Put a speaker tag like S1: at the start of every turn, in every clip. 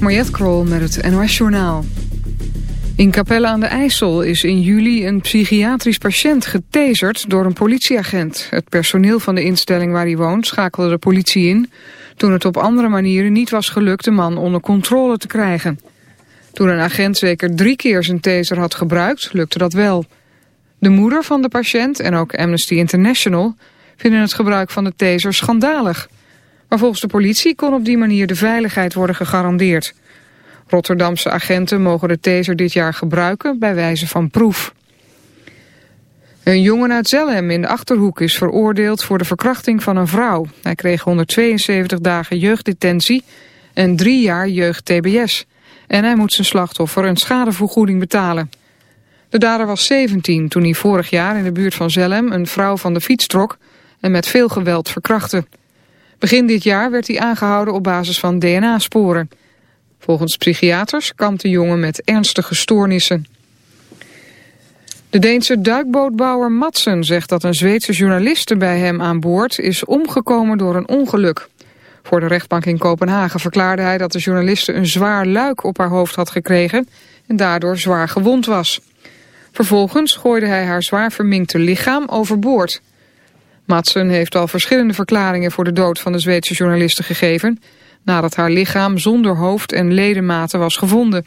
S1: Mariette Krol met het NOS Journaal. In Capelle aan de IJssel is in juli een psychiatrisch patiënt getaserd door een politieagent. Het personeel van de instelling waar hij woont schakelde de politie in... toen het op andere manieren niet was gelukt de man onder controle te krijgen. Toen een agent zeker drie keer zijn taser had gebruikt, lukte dat wel. De moeder van de patiënt en ook Amnesty International vinden het gebruik van de taser schandalig... Maar volgens de politie kon op die manier de veiligheid worden gegarandeerd. Rotterdamse agenten mogen de taser dit jaar gebruiken bij wijze van proef. Een jongen uit Zelhem in de Achterhoek is veroordeeld voor de verkrachting van een vrouw. Hij kreeg 172 dagen jeugddetentie en drie jaar jeugd-TBS. En hij moet zijn slachtoffer een schadevergoeding betalen. De dader was 17 toen hij vorig jaar in de buurt van Zelhem een vrouw van de fiets trok en met veel geweld verkrachtte. Begin dit jaar werd hij aangehouden op basis van DNA-sporen. Volgens psychiaters kampt de jongen met ernstige stoornissen. De Deense duikbootbouwer Madsen zegt dat een Zweedse journaliste bij hem aan boord is omgekomen door een ongeluk. Voor de rechtbank in Kopenhagen verklaarde hij dat de journaliste een zwaar luik op haar hoofd had gekregen en daardoor zwaar gewond was. Vervolgens gooide hij haar zwaar verminkte lichaam overboord. Madsen heeft al verschillende verklaringen voor de dood van de Zweedse journaliste gegeven... nadat haar lichaam zonder hoofd en ledematen was gevonden.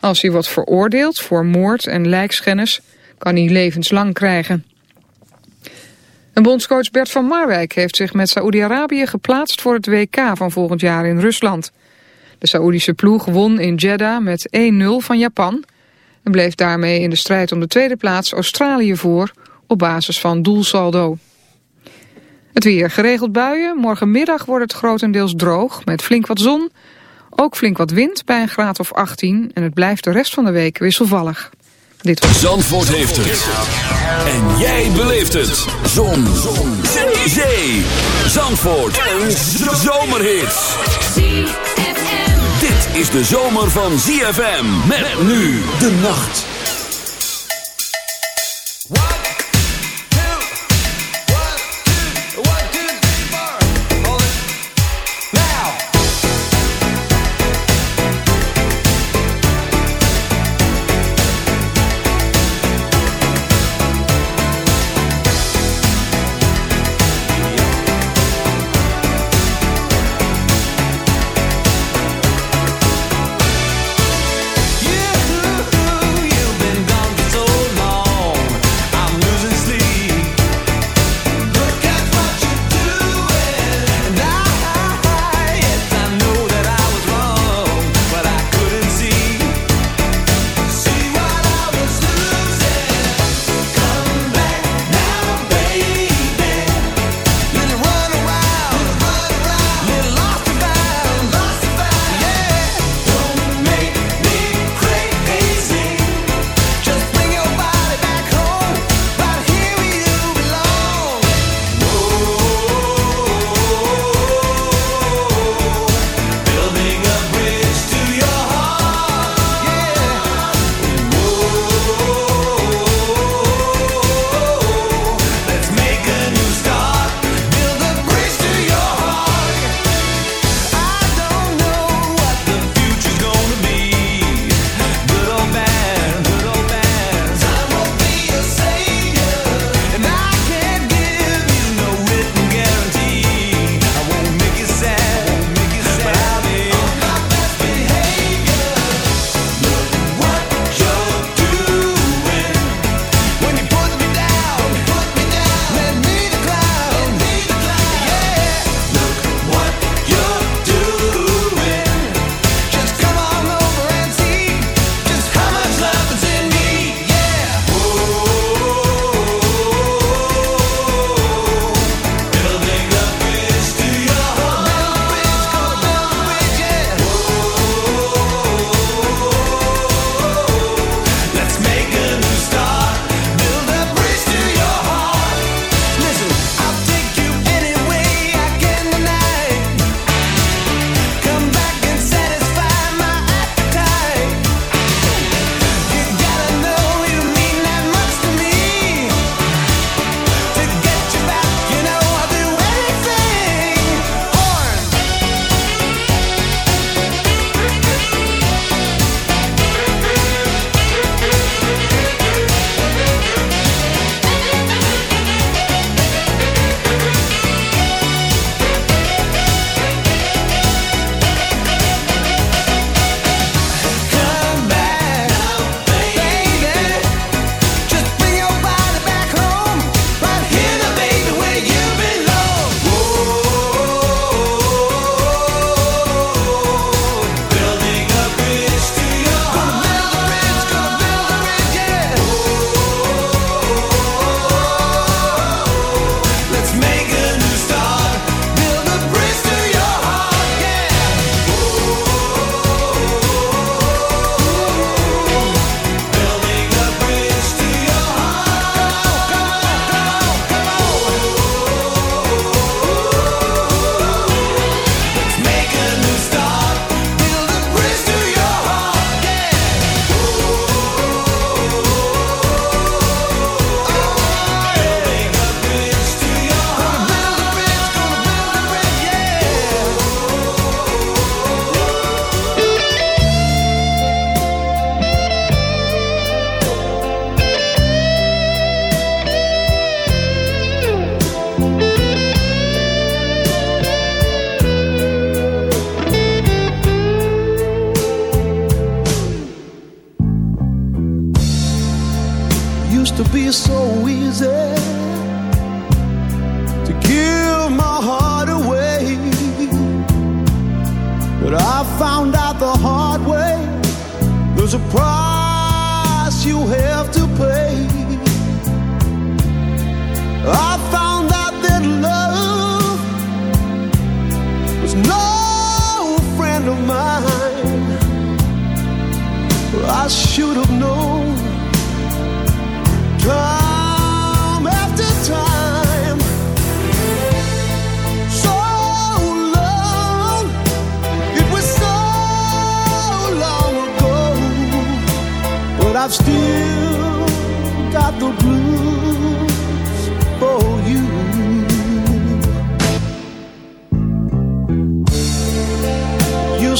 S1: Als hij wordt veroordeeld voor moord en lijkschennis... kan hij levenslang krijgen. En bondscoach Bert van Marwijk heeft zich met Saoedi-Arabië geplaatst... voor het WK van volgend jaar in Rusland. De Saoedische ploeg won in Jeddah met 1-0 van Japan... en bleef daarmee in de strijd om de tweede plaats Australië voor... op basis van doelsaldo. Het weer geregeld buien. Morgenmiddag wordt het grotendeels droog met flink wat zon. Ook flink wat wind bij een graad of 18. En het blijft de rest van de week wisselvallig.
S2: Dit. Zandvoort heeft het. En jij beleeft het. Zon. zon. Zee. Zee. Zandvoort. Een zomerhit. Dit is de zomer van ZFM. Met nu de nacht.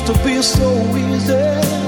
S3: To be so easy.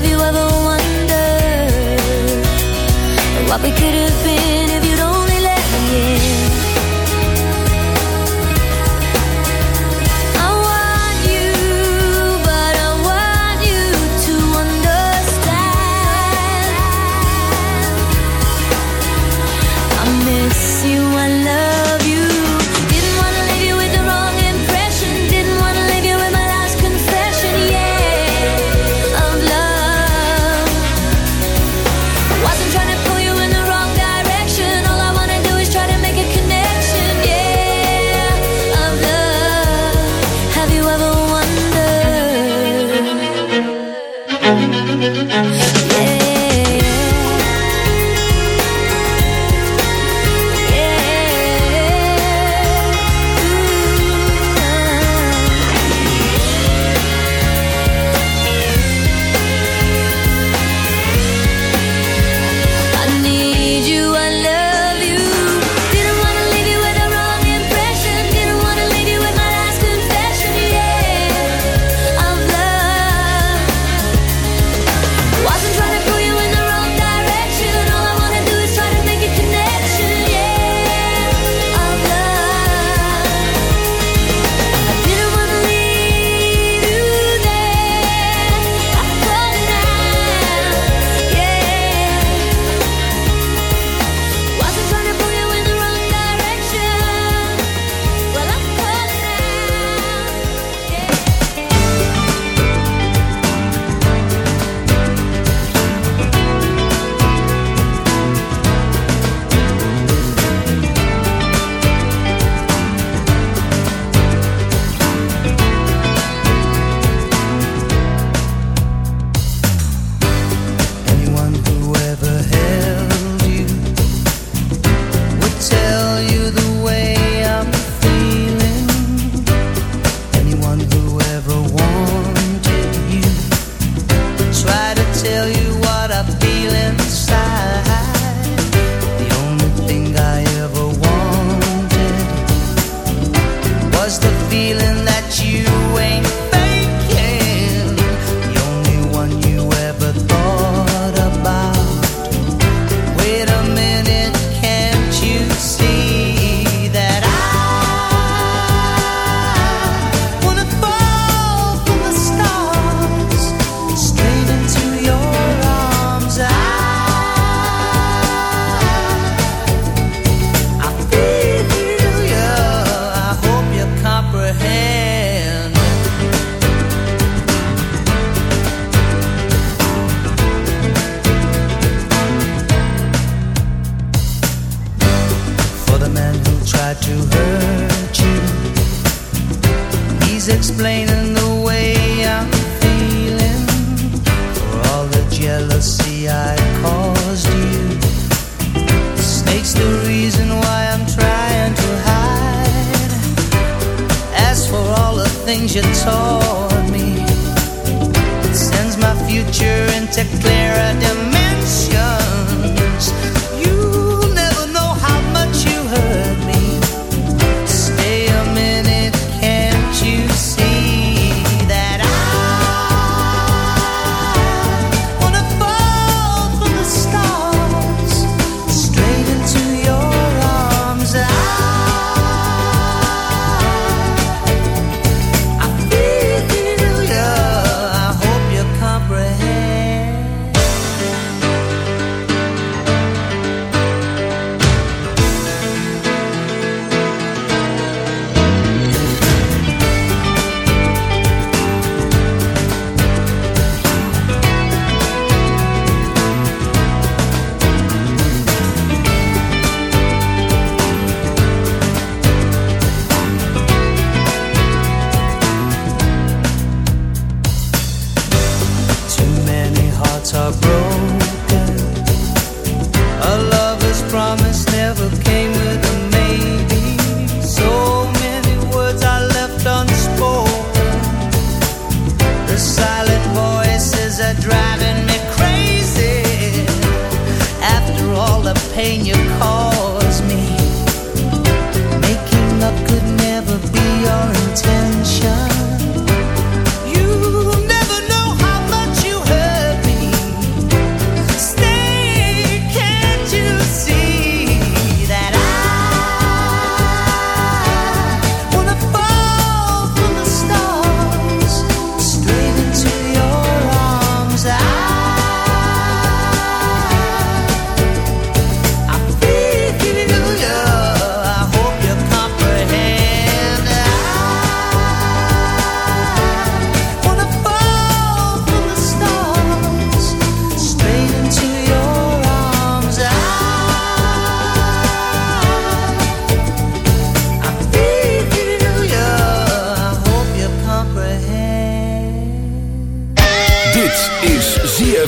S4: Have you
S5: ever wondered what we could have been?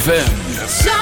S5: ZFM.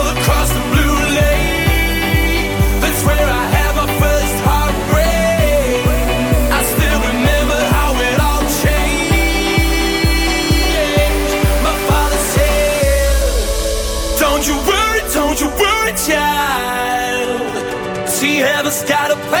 S6: Heaven's got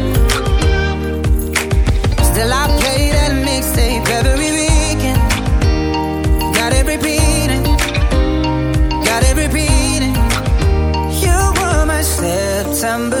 S7: September